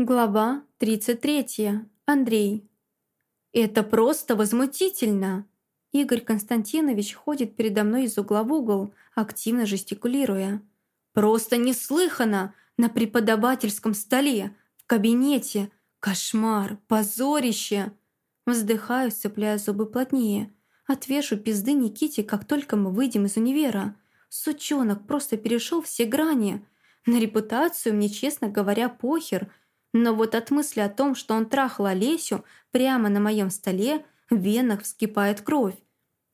Глава 33. Андрей. «Это просто возмутительно!» Игорь Константинович ходит передо мной из угла в угол, активно жестикулируя. «Просто неслыханно! На преподавательском столе, в кабинете! Кошмар! Позорище!» Вздыхаю, сцепляя зубы плотнее. Отвешу пизды Никите, как только мы выйдем из универа. Сучонок просто перешел все грани. На репутацию мне, честно говоря, похер – но вот от мысли о том, что он трахал Олесю прямо на моем столе, в венах вскипает кровь.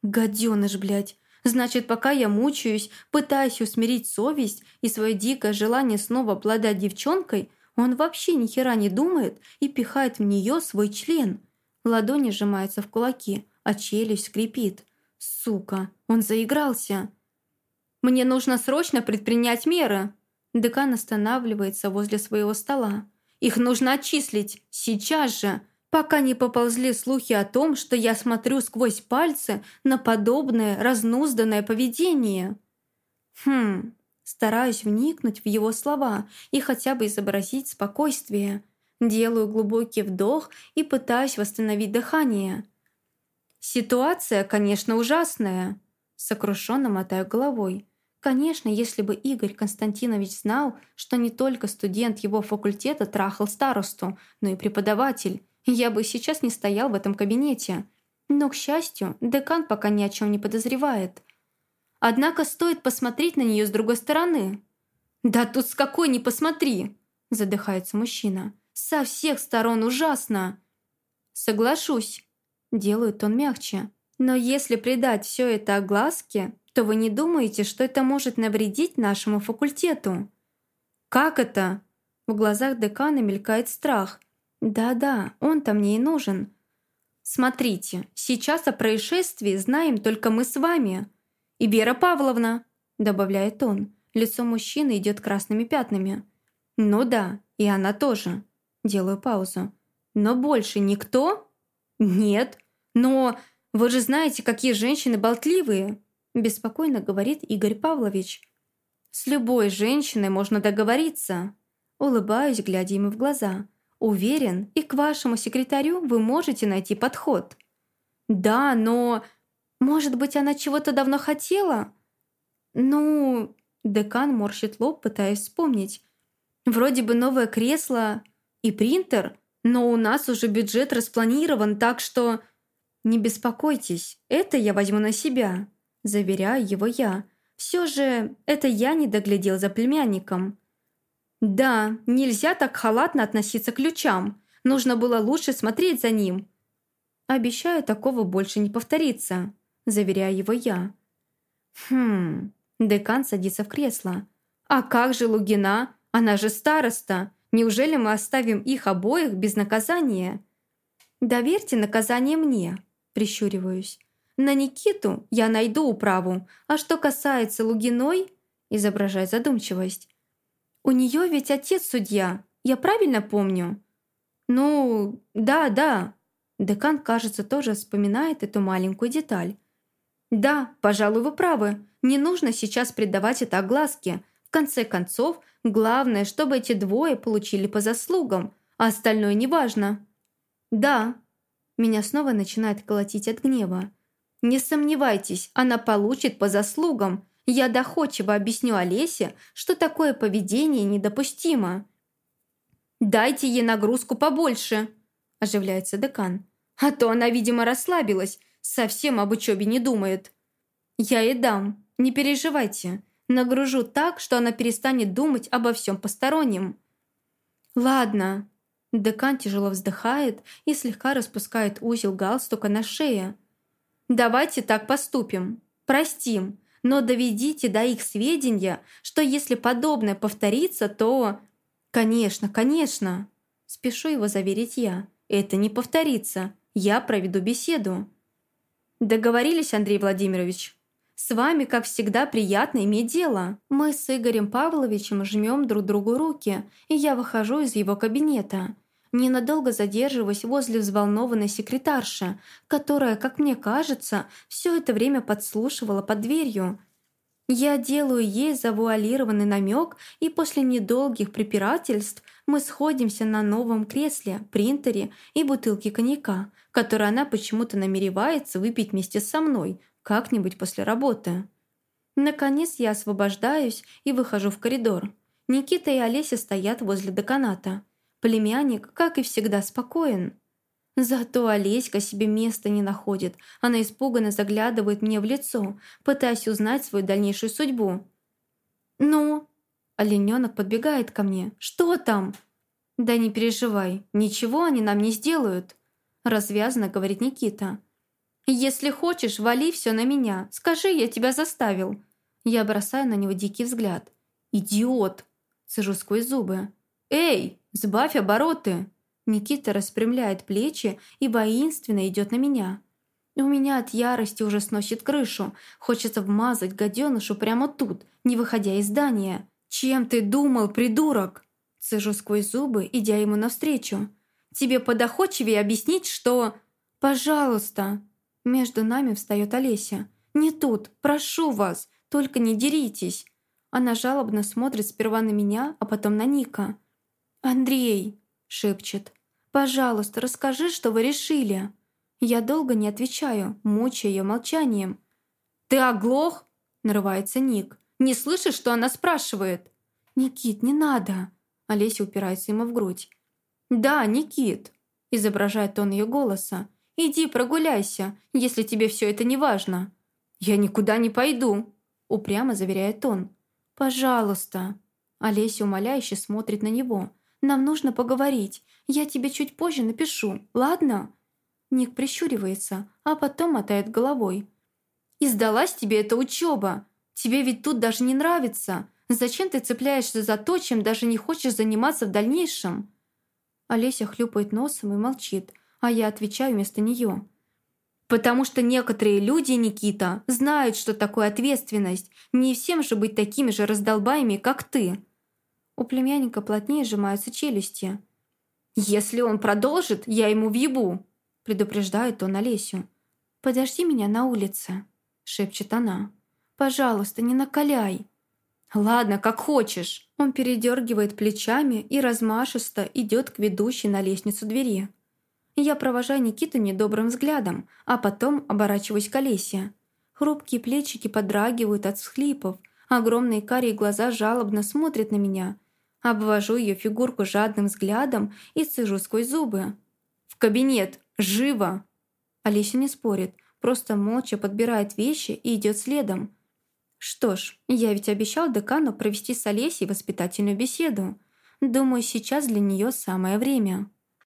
Гаденыш, блядь. Значит, пока я мучаюсь, пытаюсь усмирить совесть и свое дикое желание снова обладать девчонкой, он вообще ни хера не думает и пихает в нее свой член. Ладони сжимаются в кулаки, а челюсть скрипит. Сука, он заигрался. Мне нужно срочно предпринять меры. Декан останавливается возле своего стола. Их нужно отчислить. Сейчас же. Пока не поползли слухи о том, что я смотрю сквозь пальцы на подобное разнузданное поведение. Хм, стараюсь вникнуть в его слова и хотя бы изобразить спокойствие. Делаю глубокий вдох и пытаюсь восстановить дыхание. Ситуация, конечно, ужасная. Сокрушенно мотаю головой. Конечно, если бы Игорь Константинович знал, что не только студент его факультета трахал старосту, но и преподаватель, я бы сейчас не стоял в этом кабинете. Но, к счастью, декан пока ни о чем не подозревает. Однако стоит посмотреть на нее с другой стороны. «Да тут с какой ни посмотри!» – задыхается мужчина. «Со всех сторон ужасно!» «Соглашусь», – делает он мягче. «Но если придать все это огласке, то вы не думаете, что это может навредить нашему факультету?» «Как это?» В глазах декана мелькает страх. «Да-да, он-то мне и нужен». «Смотрите, сейчас о происшествии знаем только мы с вами. И Вера Павловна», добавляет он. Лицо мужчины идет красными пятнами. «Ну да, и она тоже». Делаю паузу. «Но больше никто?» «Нет. Но вы же знаете, какие женщины болтливые беспокойно говорит Игорь Павлович. «С любой женщиной можно договориться». Улыбаюсь, глядя ему в глаза. «Уверен, и к вашему секретарю вы можете найти подход». «Да, но... Может быть, она чего-то давно хотела?» «Ну...» Декан морщит лоб, пытаясь вспомнить. «Вроде бы новое кресло и принтер, но у нас уже бюджет распланирован, так что...» «Не беспокойтесь, это я возьму на себя», Заверяю его я. Все же это я не доглядел за племянником. Да, нельзя так халатно относиться к ключам. Нужно было лучше смотреть за ним. Обещаю, такого больше не повторится. Заверяю его я. Хм, декан садится в кресло. А как же Лугина? Она же староста. Неужели мы оставим их обоих без наказания? Доверьте наказание мне, прищуриваюсь. На Никиту я найду управу, а что касается Лугиной, изображая задумчивость, у нее ведь отец судья, я правильно помню? Ну, да, да. Декан, кажется, тоже вспоминает эту маленькую деталь. Да, пожалуй, вы правы. Не нужно сейчас придавать это огласке. В конце концов, главное, чтобы эти двое получили по заслугам, а остальное неважно. Да. Меня снова начинает колотить от гнева. Не сомневайтесь, она получит по заслугам. Я доходчиво объясню Олесе, что такое поведение недопустимо. «Дайте ей нагрузку побольше», – оживляется декан. «А то она, видимо, расслабилась, совсем об учебе не думает». «Я ей дам, не переживайте. Нагружу так, что она перестанет думать обо всем постороннем». «Ладно». Декан тяжело вздыхает и слегка распускает узел галстука на шее. Давайте так поступим. Простим, но доведите до их сведения, что если подобное повторится, то... Конечно, конечно. Спешу его заверить я. Это не повторится. Я проведу беседу. Договорились, Андрей Владимирович? С вами, как всегда, приятно иметь дело. Мы с Игорем Павловичем жмем друг другу руки, и я выхожу из его кабинета ненадолго задерживаясь возле взволнованной секретарши, которая, как мне кажется, все это время подслушивала под дверью. Я делаю ей завуалированный намек и после недолгих препирательств Мы сходимся на новом кресле, принтере и бутылке коньяка, который она почему-то намеревается выпить вместе со мной, как-нибудь после работы. Наконец я освобождаюсь и выхожу в коридор. Никита и Олеся стоят возле деканата. Племянник, как и всегда, спокоен. Зато Олеська себе места не находит. Она испуганно заглядывает мне в лицо, пытаясь узнать свою дальнейшую судьбу. «Ну?» Олененок подбегает ко мне. «Что там?» «Да не переживай, ничего они нам не сделают», развязно говорит Никита. «Если хочешь, вали все на меня. Скажи, я тебя заставил». Я бросаю на него дикий взгляд. «Идиот!» Сажу сквозь зубы. «Эй, сбавь обороты!» Никита распрямляет плечи и воинственно идет на меня. У меня от ярости уже сносит крышу. Хочется вмазать гаденышу прямо тут, не выходя из здания. «Чем ты думал, придурок?» Цежу сквозь зубы, идя ему навстречу. «Тебе подоходчивее объяснить, что...» «Пожалуйста!» Между нами встает Олеся. «Не тут, прошу вас, только не деритесь!» Она жалобно смотрит сперва на меня, а потом на Ника. «Андрей!» – шепчет. «Пожалуйста, расскажи, что вы решили!» Я долго не отвечаю, мучая ее молчанием. «Ты оглох?» – нарывается Ник. «Не слышишь, что она спрашивает?» «Никит, не надо!» Олеся упирается ему в грудь. «Да, Никит!» – изображает он ее голоса. Иди прогуляйся, если тебе все это не важно». «Я никуда не пойду», — упрямо заверяет он. «Пожалуйста». Олеся умоляюще смотрит на него. «Нам нужно поговорить. Я тебе чуть позже напишу, ладно?» Ник прищуривается, а потом мотает головой. «И сдалась тебе эта учеба? Тебе ведь тут даже не нравится. Зачем ты цепляешься за то, чем даже не хочешь заниматься в дальнейшем?» Олеся хлюпает носом и молчит, а я отвечаю вместо нее. «Потому что некоторые люди, Никита, знают, что такое ответственность. Не всем же быть такими же раздолбаями, как ты». У племянника плотнее сжимаются челюсти. «Если он продолжит, я ему въебу», — предупреждает он Олесю. «Подожди меня на улице», — шепчет она. «Пожалуйста, не накаляй». «Ладно, как хочешь». Он передергивает плечами и размашисто идет к ведущей на лестницу двери. Я провожаю Никиту недобрым взглядом, а потом оборачиваюсь к Олесе. Хрупкие плечики подрагивают от всхлипов, огромные карие глаза жалобно смотрят на меня. Обвожу ее фигурку жадным взглядом и цежу сквозь зубы. «В кабинет! Живо!» Олеся не спорит, просто молча подбирает вещи и идет следом. Что ж, я ведь обещал декану провести с Олесей воспитательную беседу. Думаю, сейчас для нее самое время.